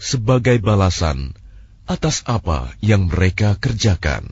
sebagai balasan atas apa yang mereka kerjakan.